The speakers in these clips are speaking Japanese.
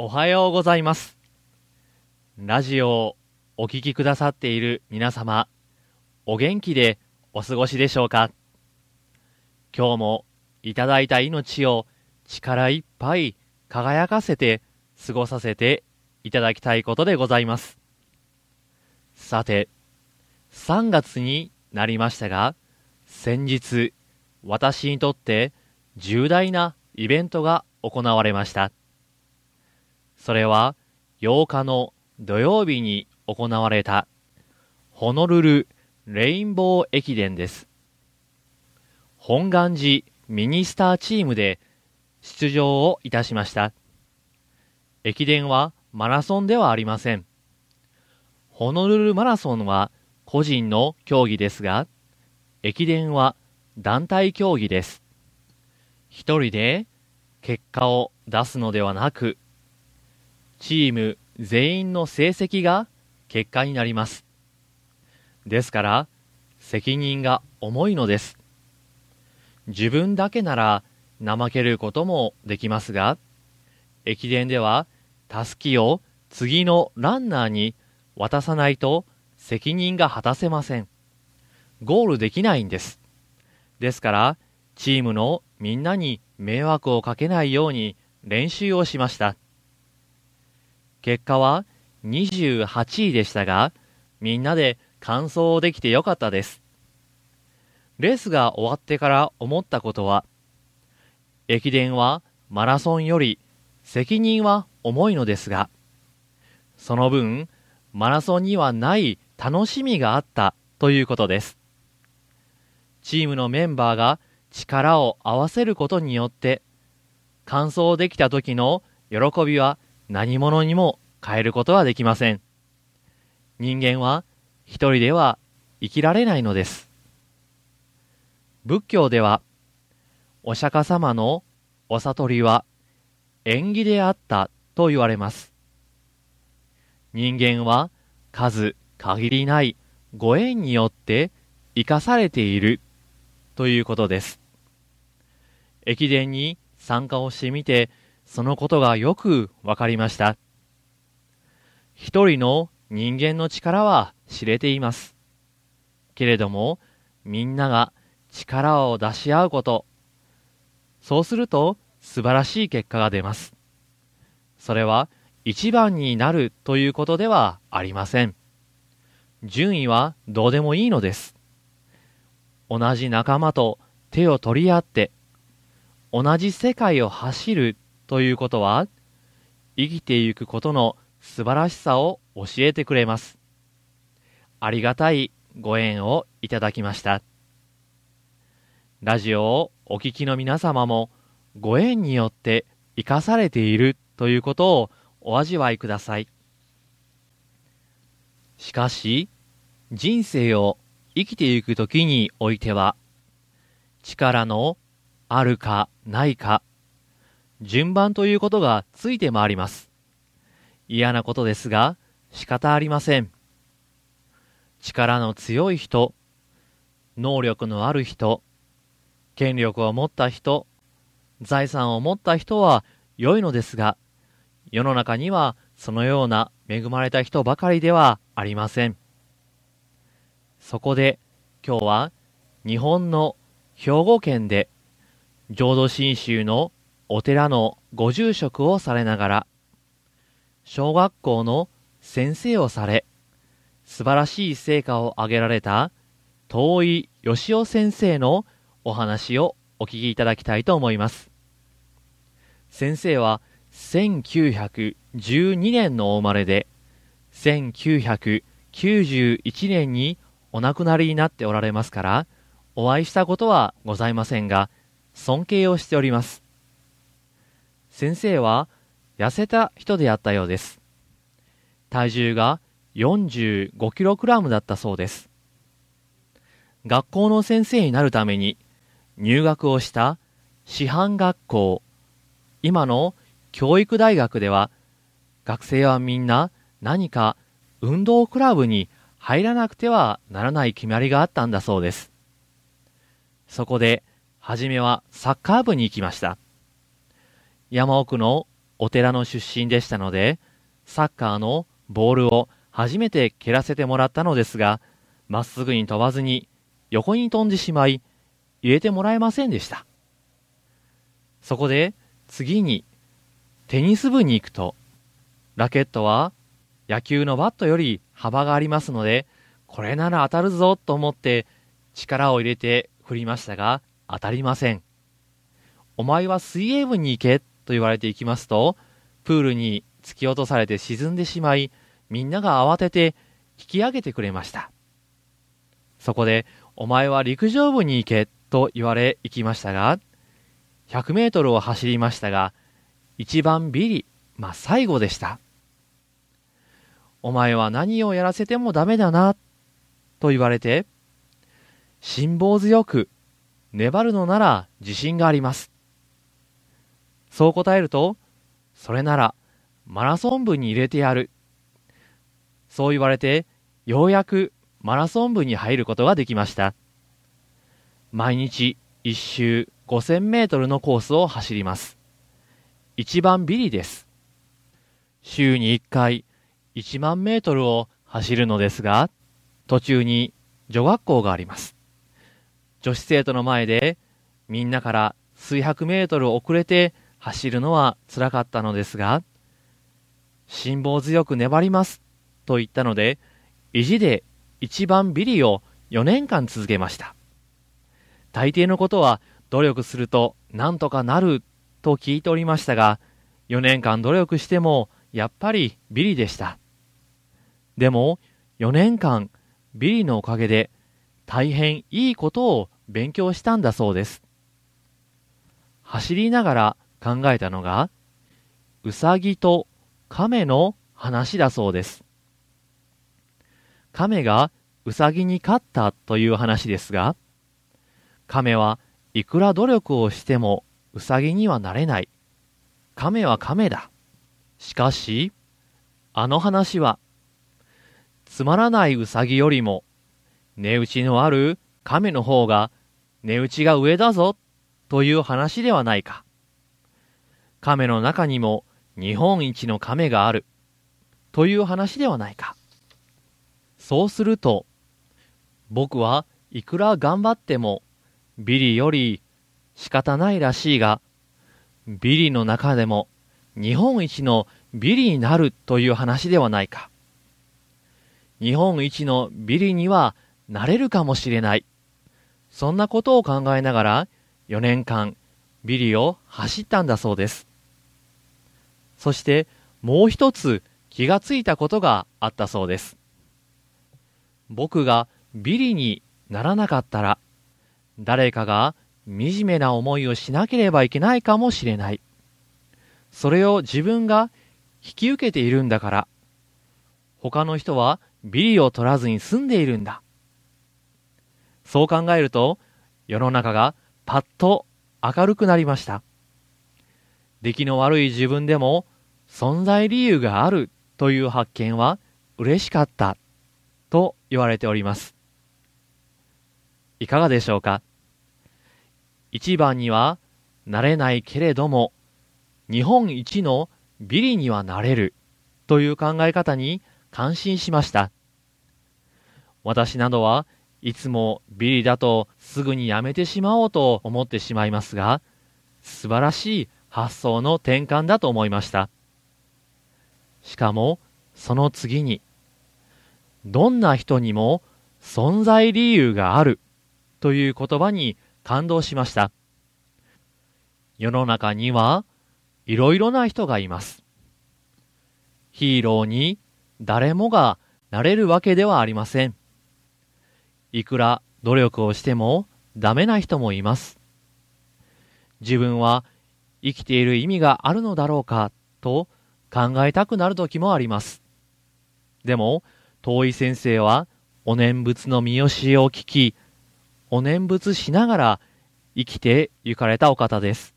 おはようございます。ラジオをお聞きくださっている皆様、お元気でお過ごしでしょうか？今日もいただいた命を力いっぱい輝かせて過ごさせていただきたいことでございます。さて、3月になりましたが、先日、私にとって重大なイベントが行われました。それは8日の土曜日に行われたホノルルレインボー駅伝です。本願寺ミニスターチームで出場をいたしました。駅伝はマラソンではありません。ホノルルマラソンは個人の競技ですが、駅伝は団体競技です。一人で結果を出すのではなく、チーム全員の成績が結果になります。ですから、責任が重いのです。自分だけなら怠けることもできますが、駅伝では、たすきを次のランナーに渡さないと責任が果たせません。ゴールできないんです。ですから、チームのみんなに迷惑をかけないように練習をしました。結果は28位でしたが、みんなで完走できてよかったです。レースが終わってから思ったことは、駅伝はマラソンより責任は重いのですが、その分、マラソンにはない楽しみがあったということです。チームのメンバーが力を合わせることによって、完走できた時の喜びは何者にも変えることはできません。人間は一人では生きられないのです。仏教では、お釈迦様のお悟りは縁起であったと言われます。人間は数限りないご縁によって生かされているということです。駅伝に参加をしてみて、そのことがよくわかりました。一人の人間の力は知れています。けれども、みんなが力を出し合うこと、そうすると素晴らしい結果が出ます。それは一番になるということではありません。順位はどうでもいいのです。同じ仲間と手を取り合って、同じ世界を走るということは、生きていくことの素晴らしさを教えてくれます。ありがたいご縁をいただきました。ラジオをお聞きの皆様も、ご縁によって生かされているということをお味わいください。しかし、人生を生きていくときにおいては、力のあるかないか、順番ということがついて回ります。嫌なことですが、仕方ありません。力の強い人、能力のある人、権力を持った人、財産を持った人は良いのですが、世の中にはそのような恵まれた人ばかりではありません。そこで今日は日本の兵庫県で浄土真宗のお寺のご住職をされながら、小学校の先生をされ、素晴らしい成果を上げられた遠井義雄先生のお話をお聞きいただきたいと思います。先生は1912年のお生まれで、1991年にお亡くなりになっておられますから、お会いしたことはございませんが、尊敬をしております。先生は痩せた人であったようです。体重が 45kg だったそうです。学校の先生になるために入学をした師範学校、今の教育大学では学生はみんな何か運動クラブに入らなくてはならない決まりがあったんだそうです。そこで、はじめはサッカー部に行きました。山奥のお寺の出身でしたので、サッカーのボールを初めて蹴らせてもらったのですが、まっすぐに飛ばずに横に飛んでしまい、入れてもらえませんでした。そこで次にテニス部に行くと、ラケットは野球のバットより幅がありますので、これなら当たるぞと思って力を入れて振りましたが、当たりません。お前は水泳部に行けと言われて行きますと、プールに突き落とされて沈んでしまい、みんなが慌てて引き上げてくれました。そこで、お前は陸上部に行けと言われ行きましたが、100メートルを走りましたが、一番ビリ、まあ最後でした。お前は何をやらせてもダメだな、と言われて、辛抱強く粘るのなら自信があります。そう答えると、それならマラソン部に入れてやる。そう言われて、ようやくマラソン部に入ることができました。毎日1周5000メートルのコースを走ります。一番ビリです。週に1回1万メートルを走るのですが、途中に女学校があります。女子生徒の前でみんなから数百メートル遅れて走るのは辛かったのですが、辛抱強く粘りますと言ったので、意地で一番ビリを4年間続けました。大抵のことは努力するとなんとかなると聞いておりましたが、4年間努力してもやっぱりビリでした。でも4年間ビリのおかげで大変いいことを勉強したんだそうです。走りながら考えたのが、うさぎと亀の話だそうです。亀がうさぎに勝ったという話ですが、亀はいくら努力をしてもうさぎにはなれない。亀は亀だ。しかし、あの話は、つまらないうさぎよりも、値打ちのある亀の方が値打ちが上だぞという話ではないか。亀の中にも日本一の亀があるという話ではないか。そうすると、僕はいくら頑張ってもビリより仕方ないらしいが、ビリの中でも日本一のビリになるという話ではないか。日本一のビリにはなれるかもしれない。そんなことを考えながら4年間ビリを走ったんだそうです。そしてもう一つ気がついたことがあったそうです。僕がビリにならなかったら、誰かが惨めな思いをしなければいけないかもしれない。それを自分が引き受けているんだから、他の人はビリを取らずに済んでいるんだ。そう考えると、世の中がパッと明るくなりました。出来の悪い自分でも存在理由があるという発見は嬉しかったと言われております。いかがでしょうか？一番にはなれないけれども、日本一のビリにはなれるという考え方に感心しました。私などはいつもビリだとすぐにやめてしまおうと思ってしまいますが、素晴らしい発想の転換だと思いました。しかも、その次に、どんな人にも存在理由があるという言葉に感動しました。世の中にはいろいろな人がいます。ヒーローに誰もがなれるわけではありません。いくら努力をしてもダメな人もいます。自分は生きている意味があるのだろうかと考えたくなる時もあります。でも、遠い先生はお念仏の見教えを聞き、お念仏しながら生きて行かれたお方です。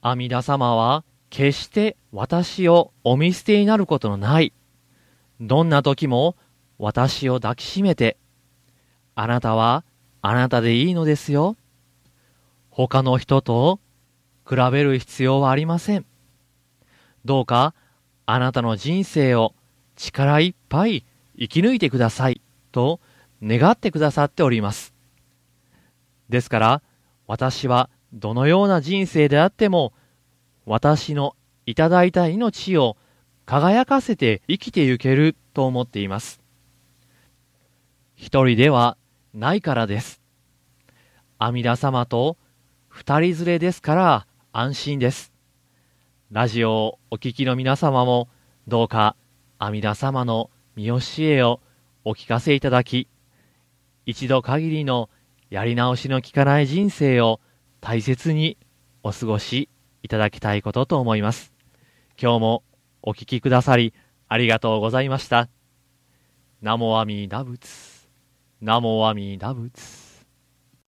阿弥陀様は決して私をお見捨てになることのない。どんな時も私を抱きしめて、あなたはあなたでいいのですよ。他の人と比べる必要はありません。どうかあなたの人生を力いっぱい生き抜いてくださいと願ってくださっております。ですから私はどのような人生であっても私のいただいた命を輝かせて生きてゆけると思っています。一人ではないからです。阿弥陀様と二人連れですから安心です。ラジオをお聞きの皆様もどうか阿弥陀様の見教えをお聞かせいただき、一度限りのやり直しの効かない人生を大切にお過ごしいただきたいことと思います。今日もお聞きくださりありがとうございました。ナモアミダ仏。ナモアミダ仏。